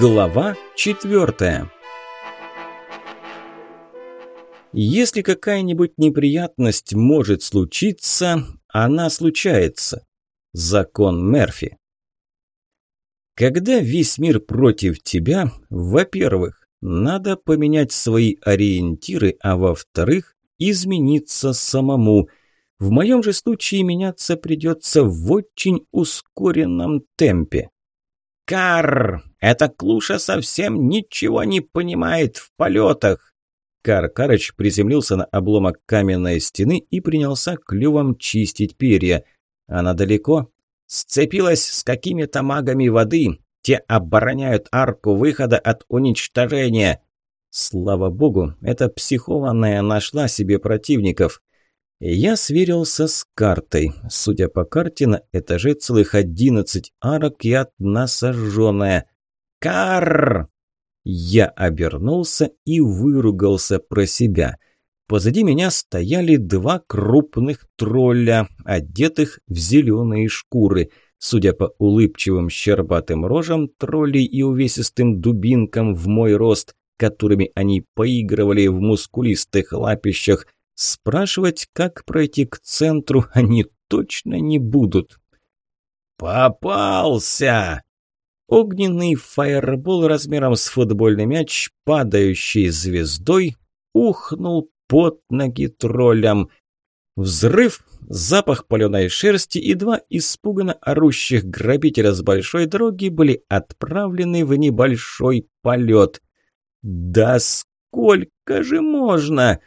Глава четвертая Если какая-нибудь неприятность может случиться, она случается. Закон Мерфи. Когда весь мир против тебя, во-первых, надо поменять свои ориентиры, а во-вторых, измениться самому. В моем же случае меняться придется в очень ускоренном темпе. «Карр! Эта клуша совсем ничего не понимает в полетах!» Кар Карыч приземлился на обломок каменной стены и принялся клювом чистить перья. Она далеко? Сцепилась с какими-то магами воды. Те обороняют арку выхода от уничтожения. Слава богу, эта психованная нашла себе противников. Я сверился с картой. Судя по карте, на этаже целых одиннадцать арок и одна сожженная. Карр! Я обернулся и выругался про себя. Позади меня стояли два крупных тролля, одетых в зеленые шкуры. Судя по улыбчивым щербатым рожам троллей и увесистым дубинкам в мой рост, которыми они поигрывали в мускулистых лапищах, Спрашивать, как пройти к центру, они точно не будут. «Попался!» Огненный фаербол размером с футбольный мяч, падающий звездой, ухнул под ноги троллям. Взрыв, запах паленой шерсти и два испуганно орущих грабителя с большой дороги были отправлены в небольшой полет. «Да сколько же можно!»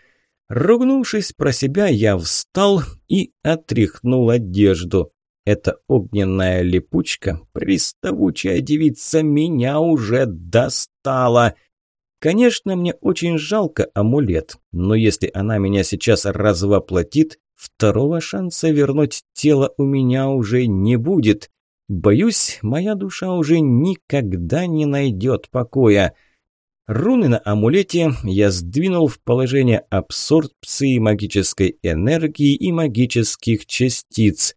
Ругнувшись про себя, я встал и отряхнул одежду. Эта огненная липучка, приставучая девица, меня уже достала. Конечно, мне очень жалко амулет, но если она меня сейчас развоплотит, второго шанса вернуть тело у меня уже не будет. Боюсь, моя душа уже никогда не найдет покоя. Руны на амулете я сдвинул в положение абсорбции магической энергии и магических частиц.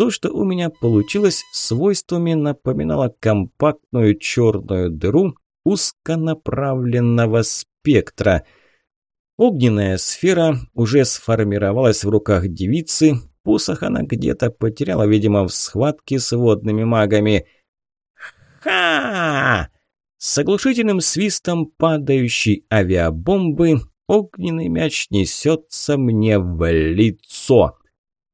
То, что у меня получилось, свойствами напоминало компактную черную дыру узконаправленного спектра. Огненная сфера уже сформировалась в руках девицы, посох она где-то потеряла, видимо, в схватке с водными магами. «Ха!» С оглушительным свистом падающей авиабомбы огненный мяч несется мне в лицо.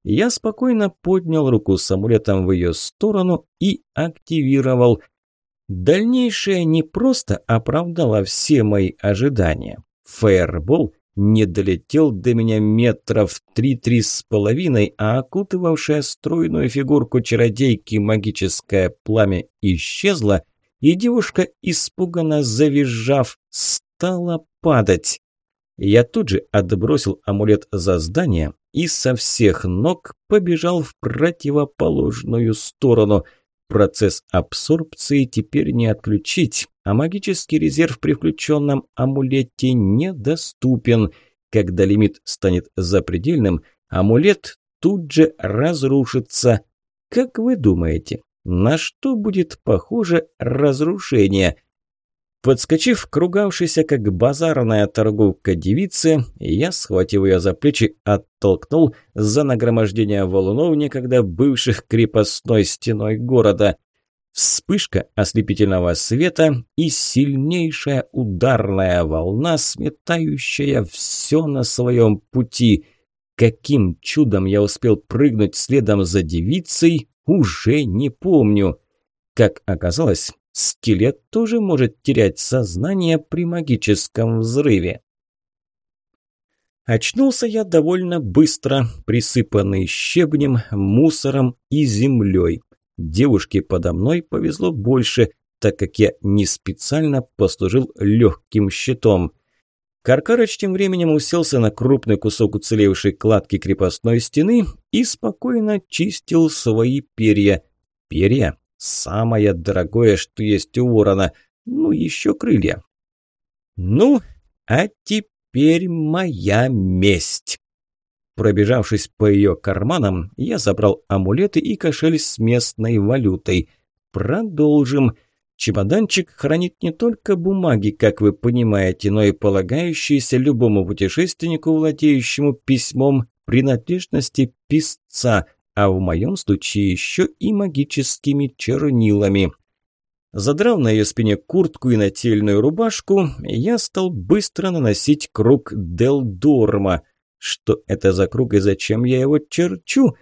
Я спокойно поднял руку с амулетом в ее сторону и активировал. Дальнейшее не просто оправдало все мои ожидания. Фаербол не долетел до меня метров три-три с половиной, а окутывавшая стройную фигурку чародейки магическое пламя исчезло – и девушка, испуганно завизжав, стала падать. Я тут же отбросил амулет за здание и со всех ног побежал в противоположную сторону. Процесс абсорбции теперь не отключить, а магический резерв при включенном амулете недоступен. Когда лимит станет запредельным, амулет тут же разрушится. Как вы думаете, на что будет похоже разрушение? Подскочив к ругавшейся, как базарная торговка девице, я, схватив ее за плечи, оттолкнул за нагромождение валунов, некогда бывших крепостной стеной города. Вспышка ослепительного света и сильнейшая ударная волна, сметающая все на своем пути. Каким чудом я успел прыгнуть следом за девицей, уже не помню. Как оказалось, скелет тоже может терять сознание при магическом взрыве. Очнулся я довольно быстро, присыпанный щебнем, мусором и землей. Девушке подо мной повезло больше, так как я не специально послужил легким щитом. Каркарыч тем временем уселся на крупный кусок уцелевшей кладки крепостной стены и спокойно чистил свои перья. Перья – самое дорогое, что есть у ворона. Ну, еще крылья. Ну, а теперь моя месть. Пробежавшись по ее карманам, я забрал амулеты и кошель с местной валютой. Продолжим. Чемоданчик хранит не только бумаги, как вы понимаете, но и полагающиеся любому путешественнику, владеющему письмом, принадлежности писца, а в моем случае еще и магическими чернилами. Задрав на ее спине куртку и нательную рубашку, я стал быстро наносить круг Делдорма. Что это за круг и зачем я его черчу?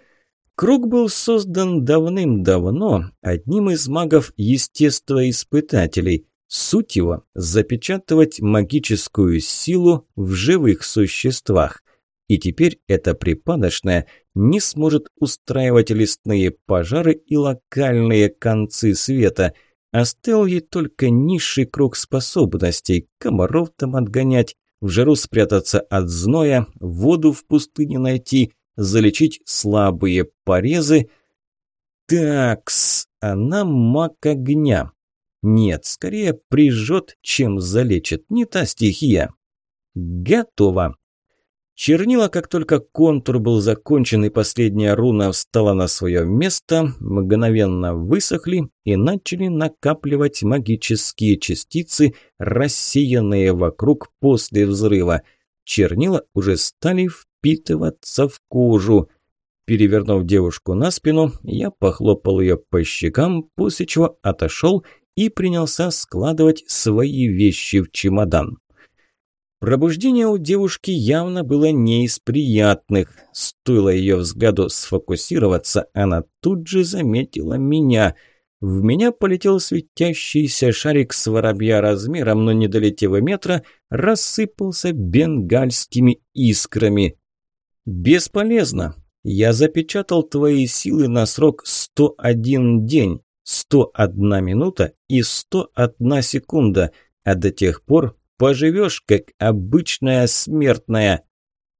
Круг был создан давным-давно одним из магов-естествоиспытателей. Суть его – запечатывать магическую силу в живых существах. И теперь эта припадочная не сможет устраивать лесные пожары и локальные концы света – Остыл ей только низший круг способностей – комаров там отгонять, в жару спрятаться от зноя, воду в пустыне найти, залечить слабые порезы. Такс, она маг огня. Нет, скорее прижжет, чем залечит, не та стихия. Готово. Чернила, как только контур был закончен и последняя руна встала на свое место, мгновенно высохли и начали накапливать магические частицы, рассеянные вокруг после взрыва. Чернила уже стали впитываться в кожу. Перевернув девушку на спину, я похлопал ее по щекам, после чего отошел и принялся складывать свои вещи в чемодан. Пробуждение у девушки явно было не из приятных. Стоило ее взгляду сфокусироваться, она тут же заметила меня. В меня полетел светящийся шарик с воробья размером, но не долетев метра, рассыпался бенгальскими искрами. «Бесполезно. Я запечатал твои силы на срок 101 день, 101 минута и 101 секунда, а до тех пор Поживешь, как обычная смертная.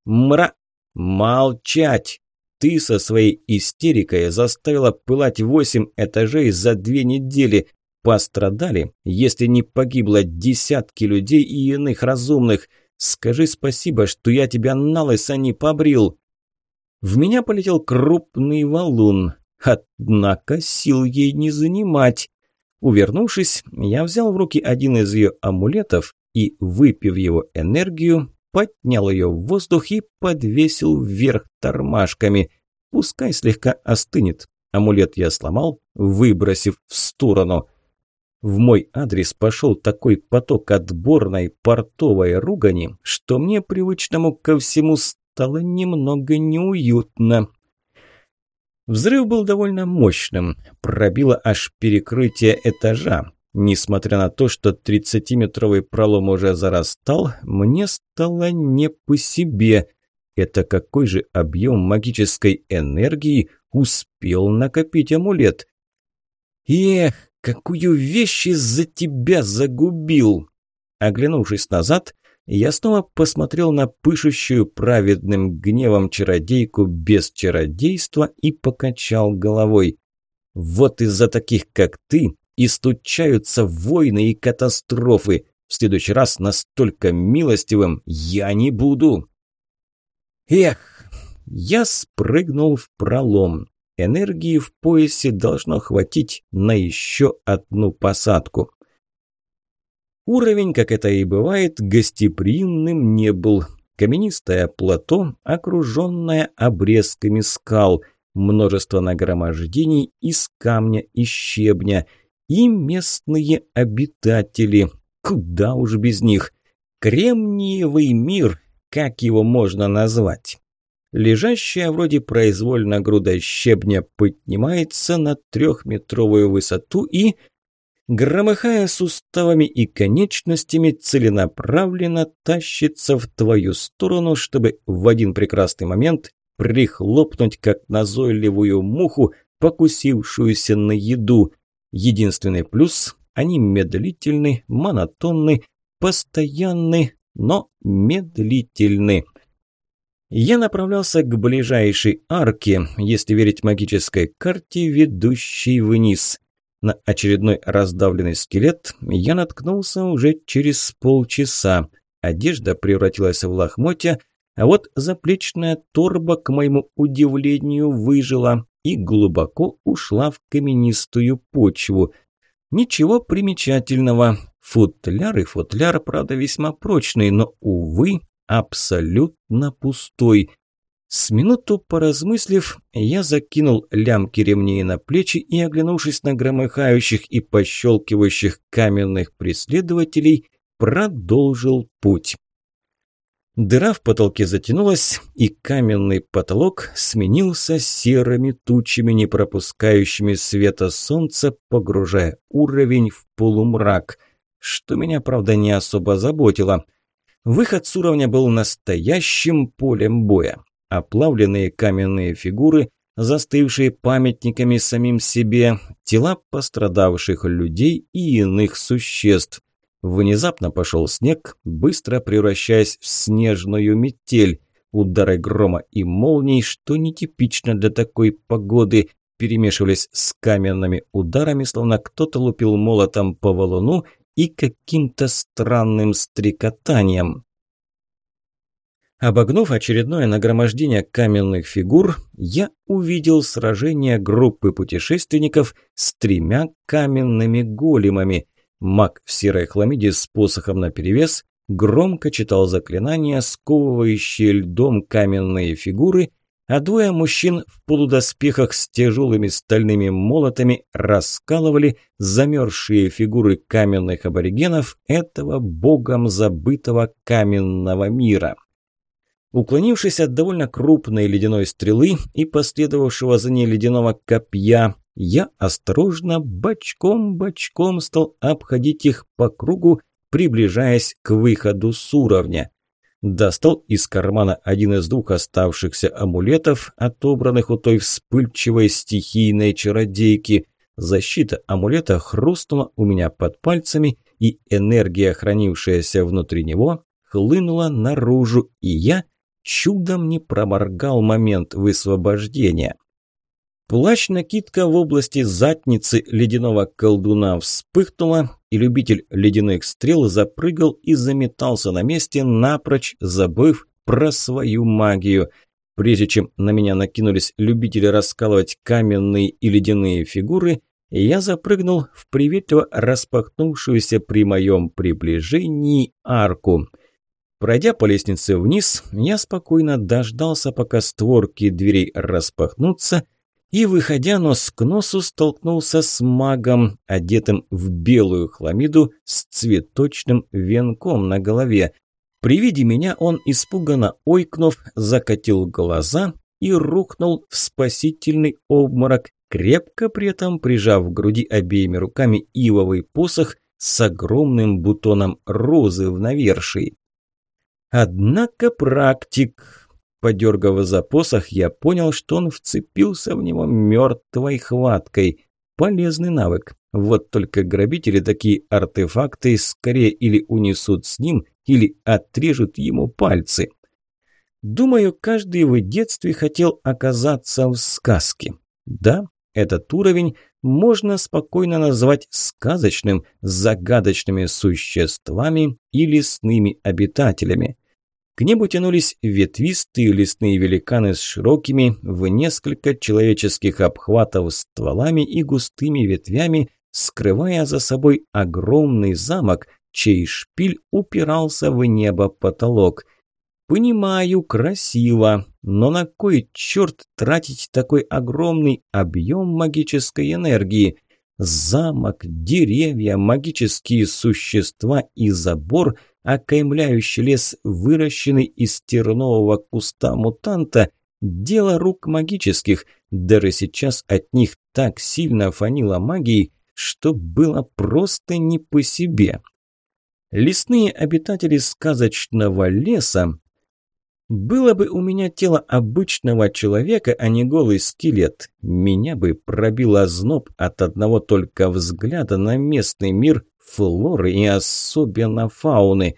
Мра... Молчать! Ты со своей истерикой заставила пылать восемь этажей за две недели. Пострадали, если не погибло десятки людей и иных разумных. Скажи спасибо, что я тебя на лысо не побрил. В меня полетел крупный валун. Однако сил ей не занимать. Увернувшись, я взял в руки один из ее амулетов и, выпив его энергию, поднял ее в воздух и подвесил вверх тормашками. Пускай слегка остынет. Амулет я сломал, выбросив в сторону. В мой адрес пошел такой поток отборной портовой ругани, что мне, привычному ко всему, стало немного неуютно. Взрыв был довольно мощным, пробило аж перекрытие этажа. Несмотря на то, что 30-метровый пролом уже зарастал, мне стало не по себе. Это какой же объем магической энергии успел накопить амулет? Эх, какую вещь из-за тебя загубил! Оглянувшись назад, я снова посмотрел на пышущую праведным гневом чародейку без чародейства и покачал головой. Вот из-за таких, как ты, и стучаются войны и катастрофы. В следующий раз настолько милостивым я не буду. Эх, я спрыгнул в пролом. Энергии в поясе должно хватить на еще одну посадку. Уровень, как это и бывает, гостеприимным не был. Каменистое плато, окруженное обрезками скал, множество нагромождений из камня и щебня – и местные обитатели. Куда уж без них. Кремниевый мир, как его можно назвать? Лежащая вроде произвольно груда щебня поднимается на трехметровую высоту и, громыхая суставами и конечностями, целенаправленно тащится в твою сторону, чтобы в один прекрасный момент прихлопнуть, как назойливую муху, покусившуюся на еду – Единственный плюс – они медлительны, монотонны, постоянны, но медлительны. Я направлялся к ближайшей арке, если верить магической карте, ведущей вниз. На очередной раздавленный скелет я наткнулся уже через полчаса. Одежда превратилась в лохмотья, а вот заплечная торба, к моему удивлению, выжила и глубоко ушла в каменистую почву. Ничего примечательного. Футляр и футляр, правда, весьма прочный, но, увы, абсолютно пустой. С минуту поразмыслив, я закинул лямки ремней на плечи и, оглянувшись на громыхающих и пощелкивающих каменных преследователей, продолжил путь. Дыра в потолке затянулась, и каменный потолок сменился серыми тучами, не пропускающими света солнца, погружая уровень в полумрак, что меня, правда, не особо заботило. Выход с уровня был настоящим полем боя. Оплавленные каменные фигуры, застывшие памятниками самим себе, тела пострадавших людей и иных существ. Внезапно пошел снег, быстро превращаясь в снежную метель. Удары грома и молний, что нетипично для такой погоды, перемешивались с каменными ударами, словно кто-то лупил молотом по валуну и каким-то странным стрекотанием. Обогнув очередное нагромождение каменных фигур, я увидел сражение группы путешественников с тремя каменными големами. Маг в серой хламиде с посохом наперевес громко читал заклинания, сковывающие льдом каменные фигуры, а двое мужчин в полудоспехах с тяжелыми стальными молотами раскалывали замерзшие фигуры каменных аборигенов этого богом забытого каменного мира. Уклонившись от довольно крупной ледяной стрелы и последовавшего за ней ледяного копья, я осторожно бочком-бочком стал обходить их по кругу, приближаясь к выходу с уровня. Достал из кармана один из двух оставшихся амулетов, отобранных у той вспыльчивой стихийной чародейки. Защита амулета хрустнула у меня под пальцами, и энергия, хранившаяся внутри него, хлынула наружу, и я чудом не проморгал момент высвобождения. Плащ-накидка в области задницы ледяного колдуна вспыхнула, и любитель ледяных стрел запрыгал и заметался на месте, напрочь забыв про свою магию. Прежде чем на меня накинулись любители раскалывать каменные и ледяные фигуры, я запрыгнул в приветливо распахнувшуюся при моем приближении арку – Пройдя по лестнице вниз, я спокойно дождался, пока створки дверей распахнутся, и, выходя нос к носу, столкнулся с магом, одетым в белую хламиду с цветочным венком на голове. При виде меня он, испуганно ойкнув, закатил глаза и рухнул в спасительный обморок, крепко при этом прижав к груди обеими руками ивовый посох с огромным бутоном розы в навершии. Однако практик, подергав за посох, я понял, что он вцепился в него мертвой хваткой. Полезный навык. Вот только грабители такие артефакты скорее или унесут с ним, или отрежут ему пальцы. Думаю, каждый в детстве хотел оказаться в сказке. Да, этот уровень можно спокойно назвать сказочным, загадочными существами и лесными обитателями. К небу тянулись ветвистые лесные великаны с широкими, в несколько человеческих обхватов стволами и густыми ветвями, скрывая за собой огромный замок, чей шпиль упирался в небо потолок. Понимаю, красиво, но на кой черт тратить такой огромный объем магической энергии? Замок, деревья, магические существа и забор – окаймляющий лес, выращенный из тернового куста мутанта, дело рук магических. Даже сейчас от них так сильно фанило магией, что было просто не по себе. Лесные обитатели сказочного леса было бы у меня тело обычного человека, а не голый скелет, меня бы пробило зноб от одного только взгляда на местный мир флоры и особенно фауны.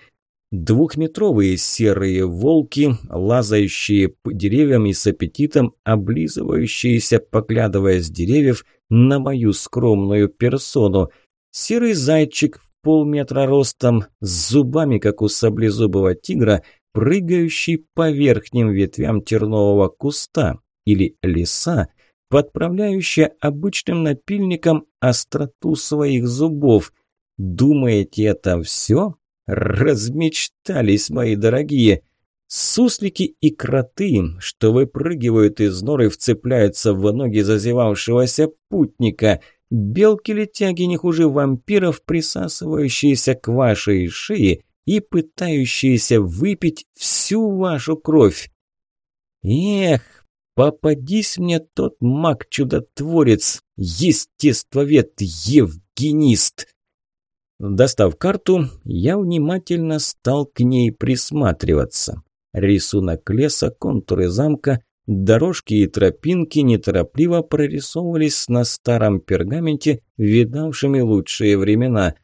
Двухметровые серые волки, лазающие по деревьям и с аппетитом облизывающиеся, поглядывая с деревьев на мою скромную персону. Серый зайчик в полметра ростом, с зубами, как у саблезубого тигра, прыгающий по верхним ветвям тернового куста. Или лиса, подправляющая обычным напильником остроту своих зубов. Думаете, это все? Размечтались, мои дорогие. Суслики и кроты, что выпрыгивают из норы, вцепляются в ноги зазевавшегося путника. Белки-летяги не хуже вампиров, присасывающиеся к вашей шее и пытающиеся выпить всю вашу кровь. Эх, попадись мне тот маг-чудотворец, естествовед, евгенист. Достав карту, я внимательно стал к ней присматриваться. Рисунок леса, контуры замка, дорожки и тропинки неторопливо прорисовывались на старом пергаменте, видавшими лучшие времена.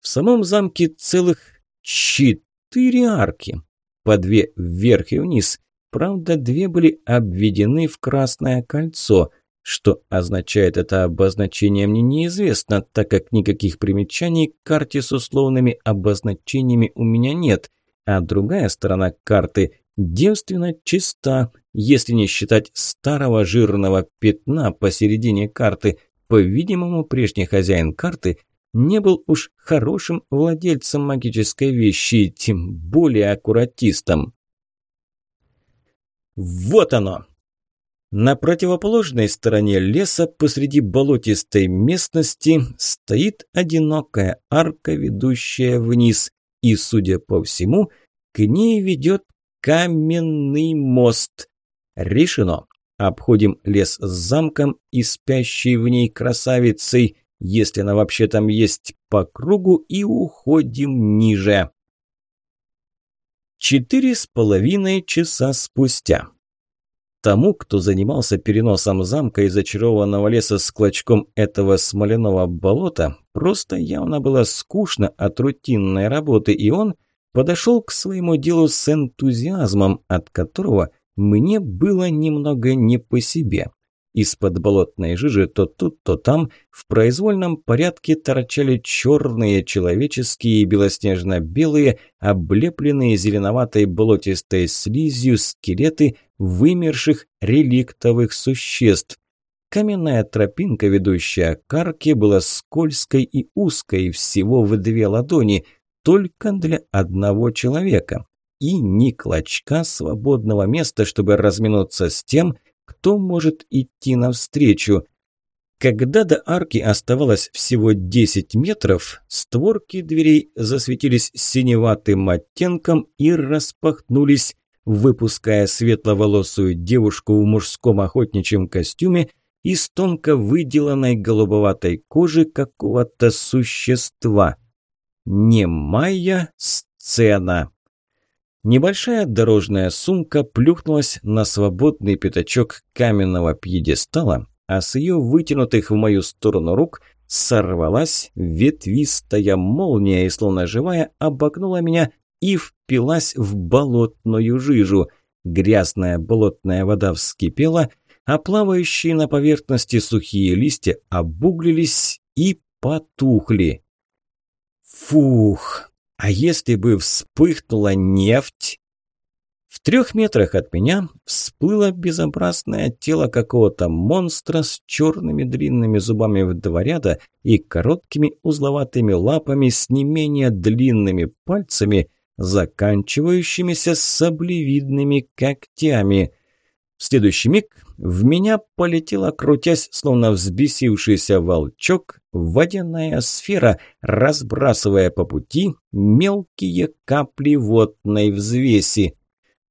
В самом замке целых четыре арки, по две вверх и вниз. Правда, две были обведены в красное кольцо. Что означает это обозначение, мне неизвестно, так как никаких примечаний к карте с условными обозначениями у меня нет, а другая сторона карты девственно чиста, если не считать старого жирного пятна посередине карты. По-видимому, прежний хозяин карты не был уж хорошим владельцем магической вещи, тем более аккуратистом. Вот оно! На противоположной стороне леса посреди болотистой местности стоит одинокая арка, ведущая вниз, и, судя по всему, к ней ведет каменный мост. Решено. Обходим лес с замком и спящей в ней красавицей, если она вообще там есть, по кругу и уходим ниже. Четыре с половиной часа спустя. Тому, кто занимался переносом замка из зачарованного леса с клочком этого смоляного болота, просто явно было скучно от рутинной работы, и он подошел к своему делу с энтузиазмом, от которого мне было немного не по себе. Из-под болотной жижи то тут, то там в произвольном порядке торчали черные человеческие и белоснежно-белые, облепленные зеленоватой болотистой слизью скелеты вымерших реликтовых существ. Каменная тропинка, ведущая к арке, была скользкой и узкой, всего в две ладони, только для одного человека. И ни клочка свободного места, чтобы разминуться с тем, кто может идти навстречу. Когда до арки оставалось всего 10 метров, створки дверей засветились синеватым оттенком и распахнулись, выпуская светловолосую девушку в мужском охотничьем костюме из тонко выделанной голубоватой кожи какого-то существа. Немая сцена. Небольшая дорожная сумка плюхнулась на свободный пятачок каменного пьедестала, а с ее вытянутых в мою сторону рук сорвалась ветвистая молния и, словно живая, обогнула меня и впилась в болотную жижу. Грязная болотная вода вскипела, а плавающие на поверхности сухие листья обуглились и потухли. Фух! А если бы вспыхнула нефть? В трех метрах от меня всплыло безобразное тело какого-то монстра с черными длинными зубами в два ряда и короткими узловатыми лапами с не менее длинными пальцами, заканчивающимися саблевидными когтями. В следующий миг в меня полетела, крутясь, словно взбесившийся волчок, водяная сфера, разбрасывая по пути мелкие капли водной взвеси.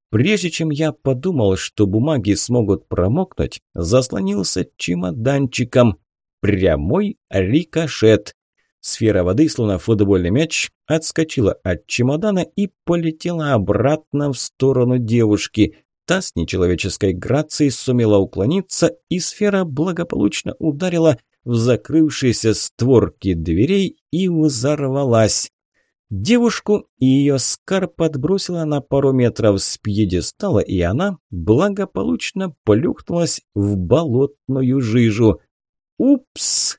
Прежде чем я подумал, что бумаги смогут промокнуть, заслонился чемоданчиком. Прямой рикошет. Сфера воды, словно футбольный мяч, отскочила от чемодана и полетела обратно в сторону девушки. Та с нечеловеческой грацией сумела уклониться, и сфера благополучно ударила в закрывшиеся створки дверей и взорвалась. Девушку и ее скар подбросила на пару метров с пьедестала, и она благополучно плюхнулась в болотную жижу. Упс!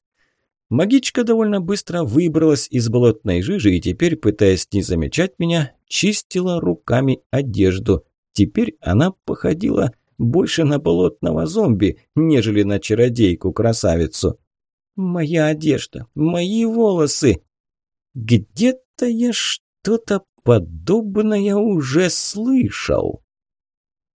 Магичка довольно быстро выбралась из болотной жижи и теперь, пытаясь не замечать меня, чистила руками одежду. Теперь она походила больше на болотного зомби, нежели на чародейку-красавицу. «Моя одежда, мои волосы!» «Где-то я что-то подобное уже слышал».